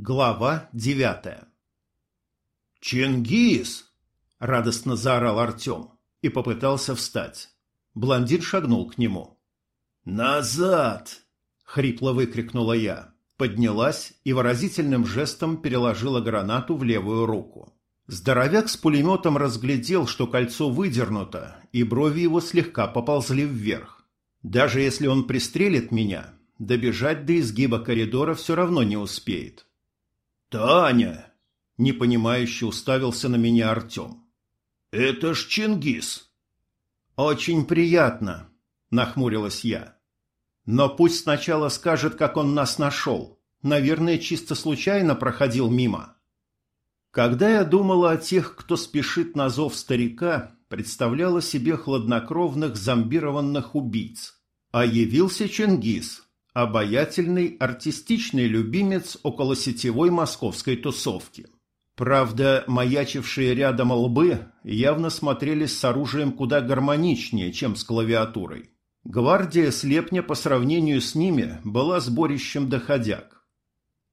Глава девятая «Чингис!» — радостно заорал Артем и попытался встать. Блондин шагнул к нему. «Назад!» — хрипло выкрикнула я. Поднялась и выразительным жестом переложила гранату в левую руку. Здоровяк с пулеметом разглядел, что кольцо выдернуто, и брови его слегка поползли вверх. Даже если он пристрелит меня, добежать до изгиба коридора все равно не успеет. «Таня!» – непонимающе уставился на меня Артем. «Это ж Чингис!» «Очень приятно», – нахмурилась я. «Но пусть сначала скажет, как он нас нашел. Наверное, чисто случайно проходил мимо». Когда я думала о тех, кто спешит на зов старика, представляла себе хладнокровных зомбированных убийц. А явился Чингис, обаятельный, артистичный любимец околосетевой московской тусовки. Правда, маячившие рядом лбы явно смотрелись с оружием куда гармоничнее, чем с клавиатурой. Гвардия слепня по сравнению с ними была сборищем доходяг.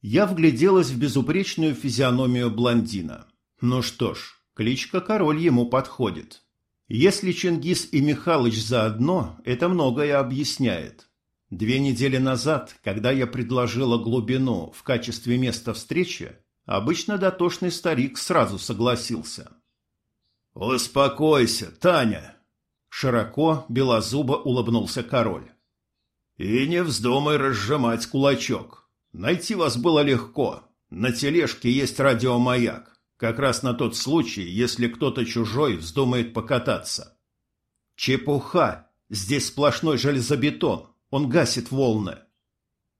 Я вгляделась в безупречную физиономию блондина. Ну что ж, кличка Король ему подходит. Если Чингис и Михалыч заодно, это многое объясняет. Две недели назад, когда я предложила глубину в качестве места встречи, обычно дотошный старик сразу согласился. «Успокойся, Таня!» Широко, белозубо улыбнулся король. «И не вздумай разжимать кулачок. Найти вас было легко. На тележке есть радиомаяк. Как раз на тот случай, если кто-то чужой вздумает покататься. Чепуха. Здесь сплошной железобетон. Он гасит волны.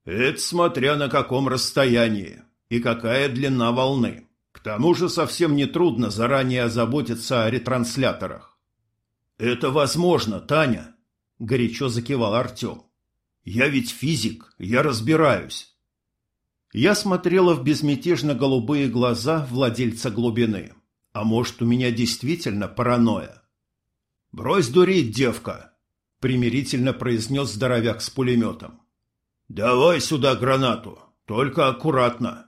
Это смотря на каком расстоянии и какая длина волны. К тому же совсем не трудно заранее озаботиться о ретрансляторах. Это возможно, Таня, горячо закивал Артем. Я ведь физик, я разбираюсь. Я смотрела в безмятежно-голубые глаза владельца глубины. А может, у меня действительно паранойя? «Брось дурить, девка!» — примирительно произнес здоровяк с пулеметом. «Давай сюда гранату, только аккуратно».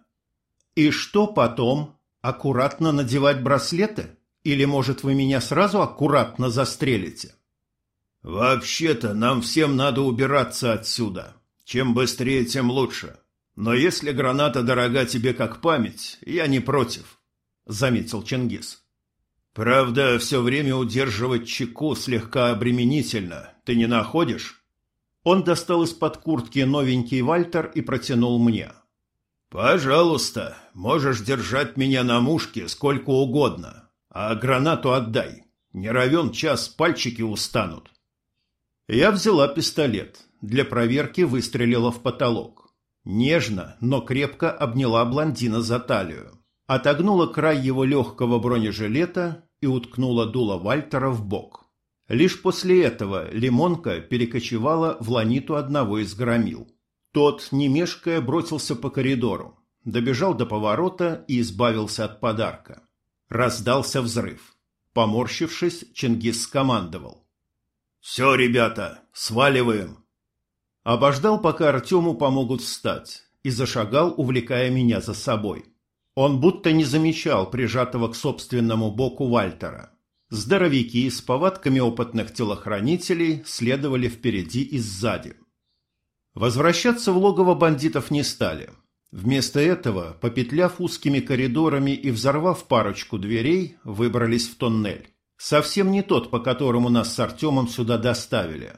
«И что потом? Аккуратно надевать браслеты? Или, может, вы меня сразу аккуратно застрелите?» «Вообще-то нам всем надо убираться отсюда. Чем быстрее, тем лучше. Но если граната дорога тебе как память, я не против, заметил Чингис. Правда, все время удерживать чеку слегка обременительно. Ты не находишь? Он достал из-под куртки новенький Вальтер и протянул мне. Пожалуйста, можешь держать меня на мушке сколько угодно, а гранату отдай. Не равен час пальчики устанут. Я взяла пистолет. Для проверки выстрелила в потолок. Нежно, но крепко обняла блондина за талию. Отогнула край его легкого бронежилета и уткнула дуло Вальтера в бок. Лишь после этого Лимонка перекочевала в ланиту одного из громил. Тот, не мешкая, бросился по коридору, добежал до поворота и избавился от подарка. Раздался взрыв. Поморщившись, Чингис скомандовал. «Все, ребята, сваливаем!» Обождал, пока Артему помогут встать, и зашагал, увлекая меня за собой. Он будто не замечал прижатого к собственному боку Вальтера. Здоровяки с повадками опытных телохранителей следовали впереди и сзади. Возвращаться в логово бандитов не стали. Вместо этого, попетляв узкими коридорами и взорвав парочку дверей, выбрались в тоннель. Совсем не тот, по которому нас с Артемом сюда доставили.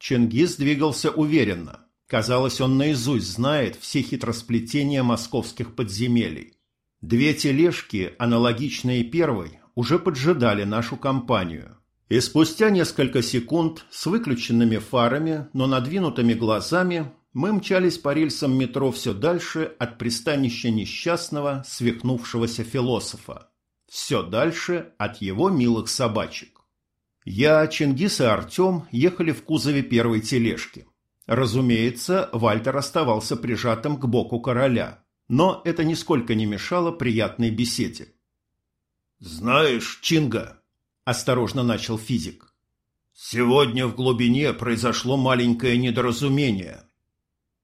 Чингис двигался уверенно. Казалось, он наизусть знает все хитросплетения московских подземелий. Две тележки, аналогичные первой, уже поджидали нашу компанию. И спустя несколько секунд с выключенными фарами, но надвинутыми глазами мы мчались по рельсам метро все дальше от пристанища несчастного, свихнувшегося философа. Все дальше от его милых собачек. Я, Чингис и Артем ехали в кузове первой тележки. Разумеется, Вальтер оставался прижатым к боку короля, но это нисколько не мешало приятной беседе. «Знаешь, Чинга», – осторожно начал физик, – «сегодня в глубине произошло маленькое недоразумение».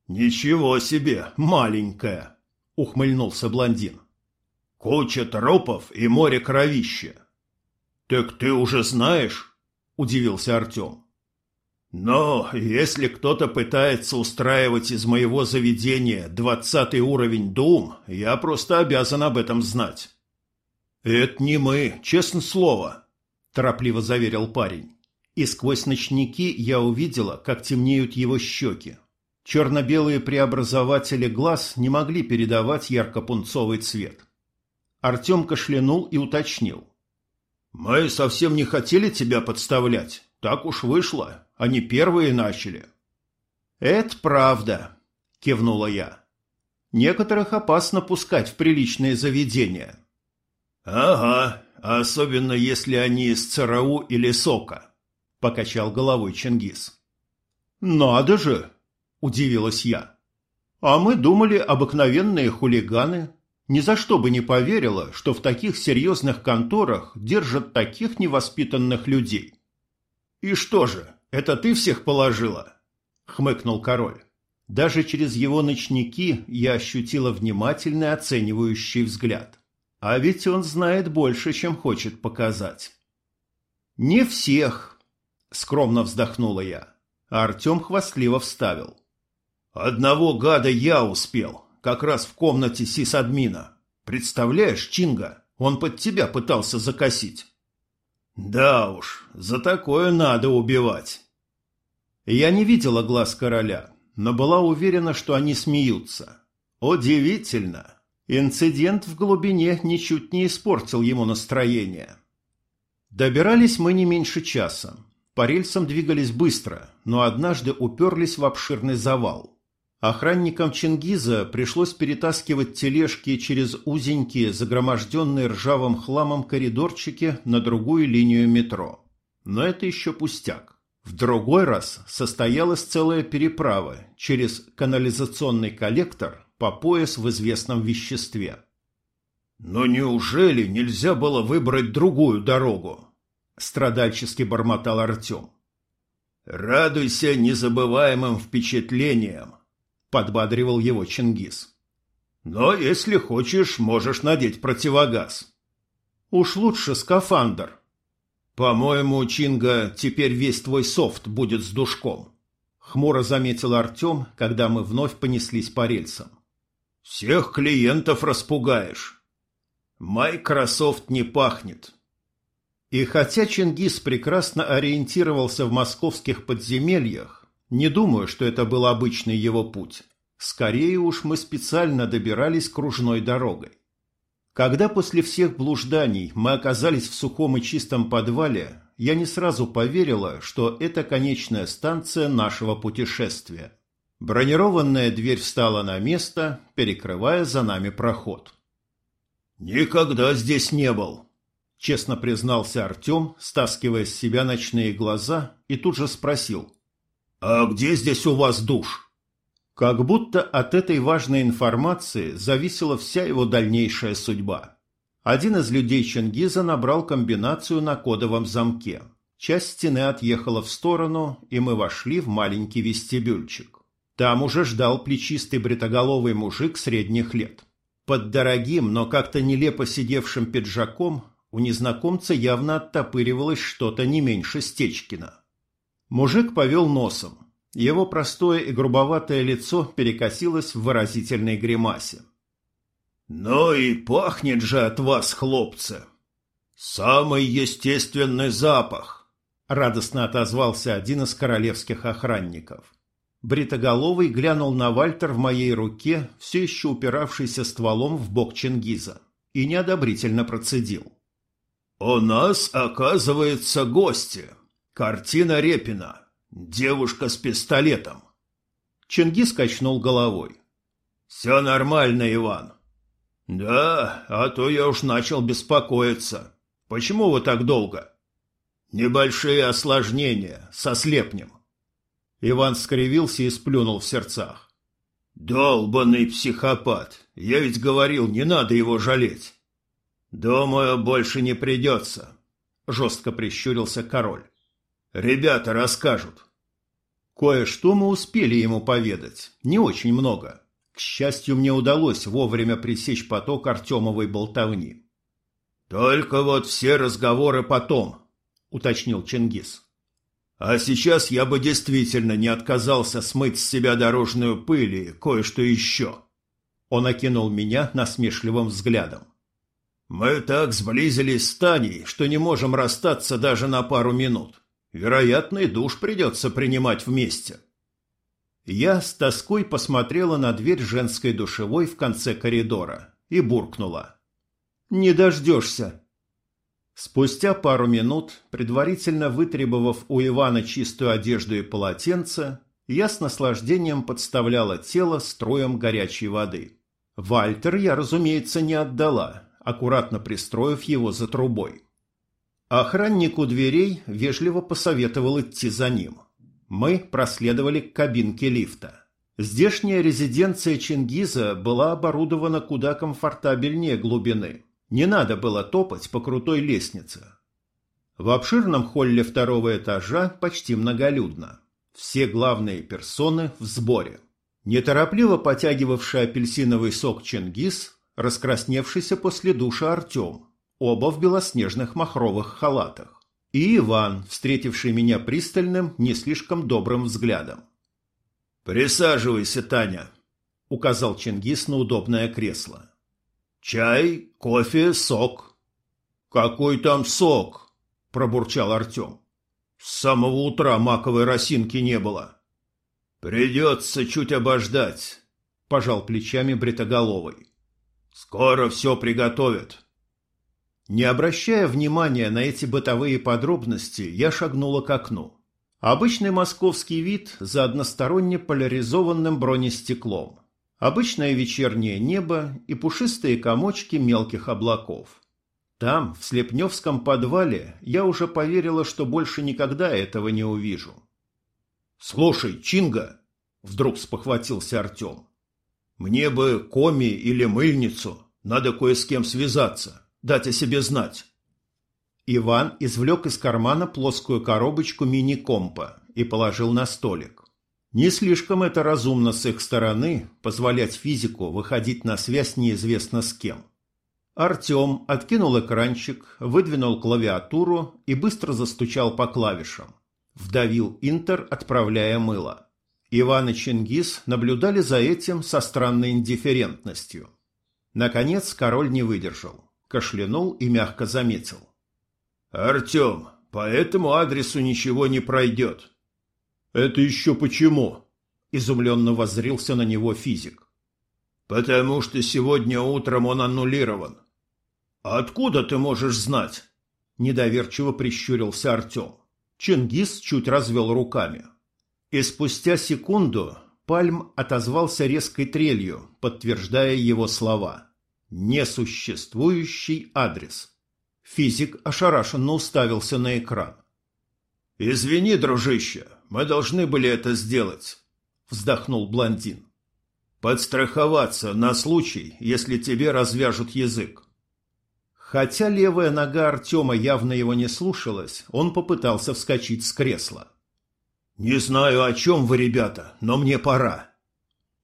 «Ничего себе, маленькое!» –— ухмыльнулся блондин. «Куча трупов и море кровища». «Так ты уже знаешь?» — удивился Артем. «Но если кто-то пытается устраивать из моего заведения двадцатый уровень Дум, я просто обязан об этом знать». «Это не мы, честное слово», – торопливо заверил парень. И сквозь ночники я увидела, как темнеют его щеки. Черно-белые преобразователи глаз не могли передавать ярко-пунцовый цвет. Артем кашлянул и уточнил. «Мы совсем не хотели тебя подставлять. Так уж вышло. Они первые начали». «Это правда», – кивнула я. «Некоторых опасно пускать в приличные заведения». «Ага, особенно если они из ЦРУ или СОКа», — покачал головой Чингис. «Надо же!» — удивилась я. «А мы думали, обыкновенные хулиганы. Ни за что бы не поверила, что в таких серьезных конторах держат таких невоспитанных людей». «И что же, это ты всех положила?» — хмыкнул король. Даже через его ночники я ощутила внимательный оценивающий взгляд. А ведь он знает больше, чем хочет показать. «Не всех», — скромно вздохнула я. А Артем хвастливо вставил. «Одного гада я успел, как раз в комнате сисадмина. Представляешь, Чинга, он под тебя пытался закосить». «Да уж, за такое надо убивать». Я не видела глаз короля, но была уверена, что они смеются. Удивительно. Инцидент в глубине ничуть не испортил ему настроение. Добирались мы не меньше часа. По рельсам двигались быстро, но однажды уперлись в обширный завал. Охранникам Чингиза пришлось перетаскивать тележки через узенькие, загроможденные ржавым хламом коридорчики на другую линию метро. Но это еще пустяк. В другой раз состоялась целая переправа через канализационный коллектор по пояс в известном веществе. «Но неужели нельзя было выбрать другую дорогу?» – страдальчески бормотал Артем. «Радуйся незабываемым впечатлениям», – подбадривал его Чингис. «Но если хочешь, можешь надеть противогаз». «Уж лучше скафандр». «По-моему, Чинга, теперь весь твой софт будет с душком», – хмуро заметил Артем, когда мы вновь понеслись по рельсам. Всех клиентов распугаешь. Майкрософт не пахнет. И хотя Чингис прекрасно ориентировался в московских подземельях, не думаю, что это был обычный его путь. Скорее уж мы специально добирались кружной дорогой. Когда после всех блужданий мы оказались в сухом и чистом подвале, я не сразу поверила, что это конечная станция нашего путешествия. Бронированная дверь встала на место, перекрывая за нами проход. «Никогда здесь не был», — честно признался Артем, стаскивая с себя ночные глаза, и тут же спросил. «А где здесь у вас душ?» Как будто от этой важной информации зависела вся его дальнейшая судьба. Один из людей Чингиза набрал комбинацию на кодовом замке. Часть стены отъехала в сторону, и мы вошли в маленький вестибюльчик. Там уже ждал плечистый бритоголовый мужик средних лет. Под дорогим, но как-то нелепо сидевшим пиджаком у незнакомца явно оттопыривалось что-то не меньше Стечкина. Мужик повел носом. Его простое и грубоватое лицо перекосилось в выразительной гримасе. «Ну и пахнет же от вас, хлопцы! Самый естественный запах!» — радостно отозвался один из королевских охранников. Бритоголовый глянул на Вальтер в моей руке, все еще упиравшийся стволом в бок Чингиза, и неодобрительно процедил. «У нас, оказывается, гости. Картина Репина. Девушка с пистолетом». Чингис качнул головой. «Все нормально, Иван». «Да, а то я уж начал беспокоиться. Почему вы так долго?» «Небольшие осложнения, со слепнем. Иван скривился и сплюнул в сердцах. «Долбанный психопат! Я ведь говорил, не надо его жалеть!» «Думаю, больше не придется», — жестко прищурился король. «Ребята расскажут». Кое-что мы успели ему поведать, не очень много. К счастью, мне удалось вовремя пресечь поток Артемовой болтовни. «Только вот все разговоры потом», — уточнил Чингис. «А сейчас я бы действительно не отказался смыть с себя дорожную пыль и кое-что еще». Он окинул меня насмешливым взглядом. «Мы так сблизились с Таней, что не можем расстаться даже на пару минут. Вероятно, и душ придется принимать вместе». Я с тоской посмотрела на дверь женской душевой в конце коридора и буркнула. «Не дождешься!» Спустя пару минут, предварительно вытребовав у Ивана чистую одежду и полотенце, я с наслаждением подставляла тело строем горячей воды. Вальтер я, разумеется, не отдала, аккуратно пристроив его за трубой. Охранник у дверей вежливо посоветовал идти за ним. Мы проследовали к кабинке лифта. Здешняя резиденция Чингиза была оборудована куда комфортабельнее глубины. Не надо было топать по крутой лестнице. В обширном холле второго этажа почти многолюдно. Все главные персоны в сборе. Неторопливо потягивавший апельсиновый сок Чингис, раскрасневшийся после душа Артем, оба в белоснежных махровых халатах и Иван, встретивший меня пристальным, не слишком добрым взглядом. «Присаживайся, Таня», — указал Чингис на удобное кресло. «Чай, кофе, сок». «Какой там сок?» — пробурчал Артем. «С самого утра маковой росинки не было». «Придется чуть обождать», — пожал плечами Бритоголовый. «Скоро все приготовят. Не обращая внимания на эти бытовые подробности, я шагнула к окну. Обычный московский вид за односторонне поляризованным бронестеклом. Обычное вечернее небо и пушистые комочки мелких облаков. Там, в Слепневском подвале, я уже поверила, что больше никогда этого не увижу. «Слушай, Чинга!» — вдруг спохватился Артем. «Мне бы коми или мыльницу, надо кое с кем связаться» дать о себе знать. Иван извлек из кармана плоскую коробочку мини-компа и положил на столик. Не слишком это разумно с их стороны позволять физику выходить на связь неизвестно с кем. Артем откинул экранчик, выдвинул клавиатуру и быстро застучал по клавишам. Вдавил «Интер», отправляя мыло. Иван и Чингис наблюдали за этим со странной индифферентностью. Наконец король не выдержал кашлянул и мягко заметил. «Артем, по этому адресу ничего не пройдет». «Это еще почему?» – изумленно воззрился на него физик. «Потому что сегодня утром он аннулирован». «Откуда ты можешь знать?» – недоверчиво прищурился Артем. Чингис чуть развел руками. И спустя секунду Пальм отозвался резкой трелью, подтверждая его слова. Несуществующий адрес. Физик ошарашенно уставился на экран. «Извини, дружище, мы должны были это сделать», — вздохнул блондин. «Подстраховаться на случай, если тебе развяжут язык». Хотя левая нога Артема явно его не слушалась, он попытался вскочить с кресла. «Не знаю, о чем вы, ребята, но мне пора».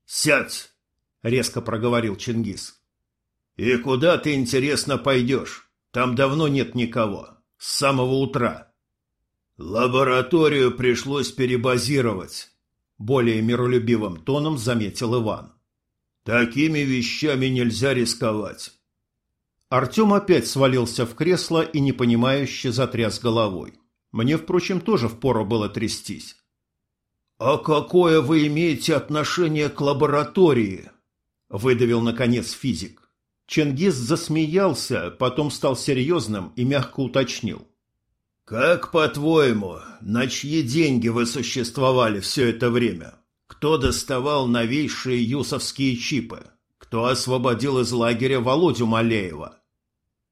«Сядь!» — резко проговорил Чингис. «И куда ты, интересно, пойдешь? Там давно нет никого. С самого утра». «Лабораторию пришлось перебазировать», — более миролюбивым тоном заметил Иван. «Такими вещами нельзя рисковать». Артем опять свалился в кресло и непонимающе затряс головой. Мне, впрочем, тоже впору было трястись. «А какое вы имеете отношение к лаборатории?» — выдавил, наконец, физик. Чингис засмеялся, потом стал серьезным и мягко уточнил. «Как, по-твоему, на чьи деньги вы существовали все это время? Кто доставал новейшие юсовские чипы? Кто освободил из лагеря Володю Малеева?»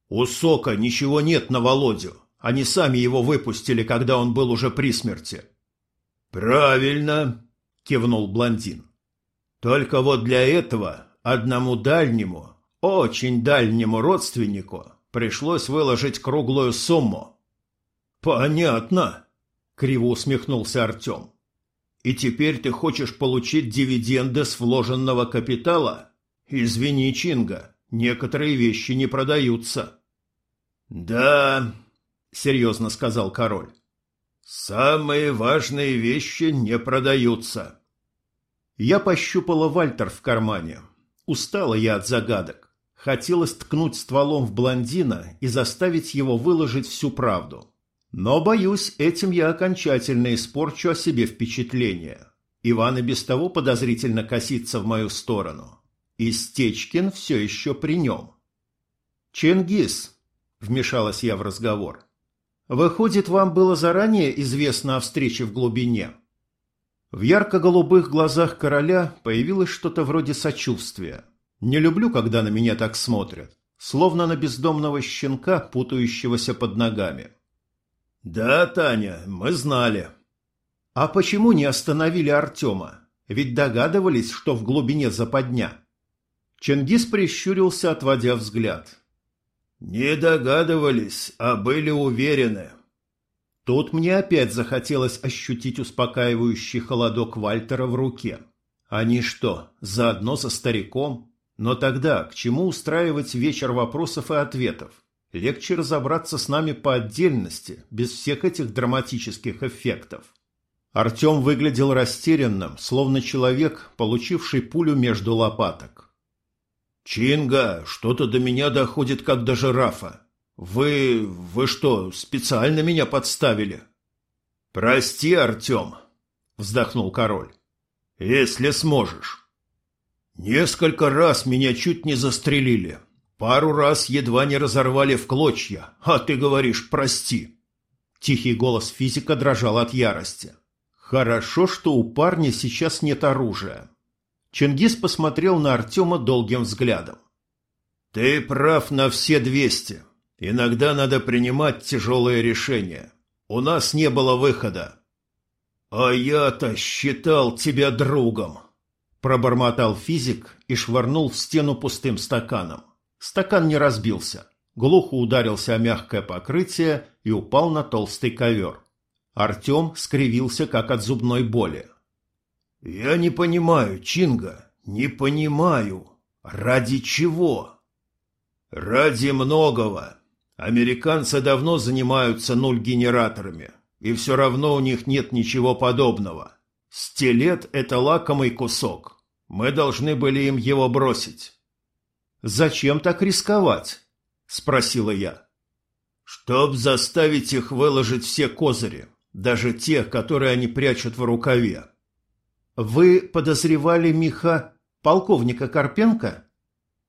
«У Сока ничего нет на Володю. Они сами его выпустили, когда он был уже при смерти». «Правильно», — кивнул блондин. «Только вот для этого одному дальнему очень дальнему родственнику пришлось выложить круглую сумму. «Понятно», — криво усмехнулся Артем. И теперь ты хочешь получить дивиденды с вложенного капитала? Извини, Чинга, некоторые вещи не продаются. Да, серьезно сказал король. Самые важные вещи не продаются. Я пощупала Вальтер в кармане. Устала я от загадок. Хотелось ткнуть стволом в блондина и заставить его выложить всю правду. Но, боюсь, этим я окончательно испорчу о себе впечатление. Иван и без того подозрительно косится в мою сторону. И Стечкин все еще при нем. «Чингис», — вмешалась я в разговор, — «выходит, вам было заранее известно о встрече в глубине?» В ярко-голубых глазах короля появилось что-то вроде сочувствия. Не люблю, когда на меня так смотрят, словно на бездомного щенка, путающегося под ногами. «Да, Таня, мы знали». «А почему не остановили Артема? Ведь догадывались, что в глубине западня». Чингис прищурился, отводя взгляд. «Не догадывались, а были уверены». Тут мне опять захотелось ощутить успокаивающий холодок Вальтера в руке. Они что, заодно со стариком? Но тогда к чему устраивать вечер вопросов и ответов? Легче разобраться с нами по отдельности, без всех этих драматических эффектов. Артем выглядел растерянным, словно человек, получивший пулю между лопаток. «Чинга, что-то до меня доходит, как до жирафа. Вы... вы что, специально меня подставили?» «Прости, Артем», — вздохнул король. «Если сможешь». «Несколько раз меня чуть не застрелили, Пару раз едва не разорвали в клочья, а ты говоришь «прости». Тихий голос физика дрожал от ярости. Хорошо, что у парня сейчас нет оружия. Чингис посмотрел на Артема долгим взглядом. Ты прав на все двести. Иногда надо принимать тяжелые решения. У нас не было выхода. А я-то считал тебя другом, пробормотал физик и швырнул в стену пустым стаканом. Стакан не разбился. Глухо ударился о мягкое покрытие и упал на толстый ковер. Артем скривился, как от зубной боли. «Я не понимаю, Чинга, не понимаю. Ради чего?» «Ради многого. Американцы давно занимаются нуль-генераторами, и все равно у них нет ничего подобного. Стилет — это лакомый кусок. Мы должны были им его бросить. «Зачем так рисковать?» – спросила я. «Чтоб заставить их выложить все козыри, даже те, которые они прячут в рукаве». «Вы подозревали Миха, полковника Карпенко?»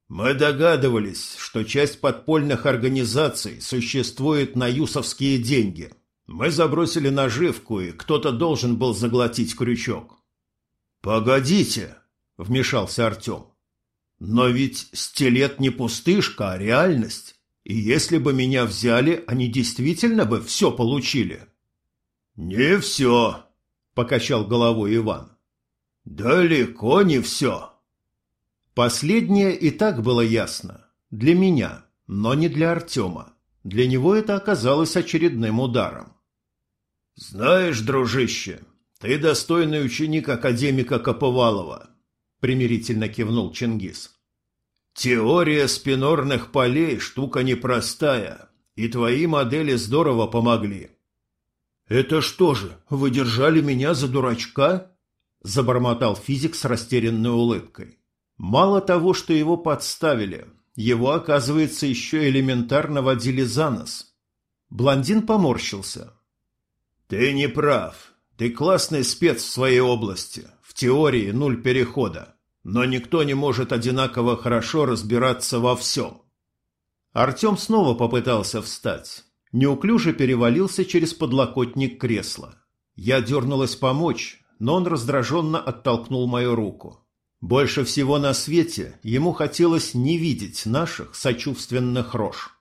«Мы догадывались, что часть подпольных организаций существует на юсовские деньги. Мы забросили наживку, и кто-то должен был заглотить крючок». «Погодите», — вмешался Артем. Но ведь стилет не пустышка, а реальность. И если бы меня взяли, они действительно бы все получили. Не все, покачал головой Иван. Далеко не все. Последнее и так было ясно. Для меня, но не для Артема. Для него это оказалось очередным ударом. «Знаешь, дружище, ты достойный ученик академика Коповалова примирительно кивнул Чингис. Теория спинорных полей штука непростая, и твои модели здорово помогли. Это что же, вы держали меня за дурачка? забормотал физик с растерянной улыбкой. Мало того, что его подставили, его, оказывается, еще элементарно водили за нос. Блондин поморщился. Ты не прав. Ты классный спец в своей области. В теории нуль перехода. Но никто не может одинаково хорошо разбираться во всем. Артем снова попытался встать. Неуклюже перевалился через подлокотник кресла. Я дернулась помочь, но он раздраженно оттолкнул мою руку. Больше всего на свете ему хотелось не видеть наших сочувственных рож.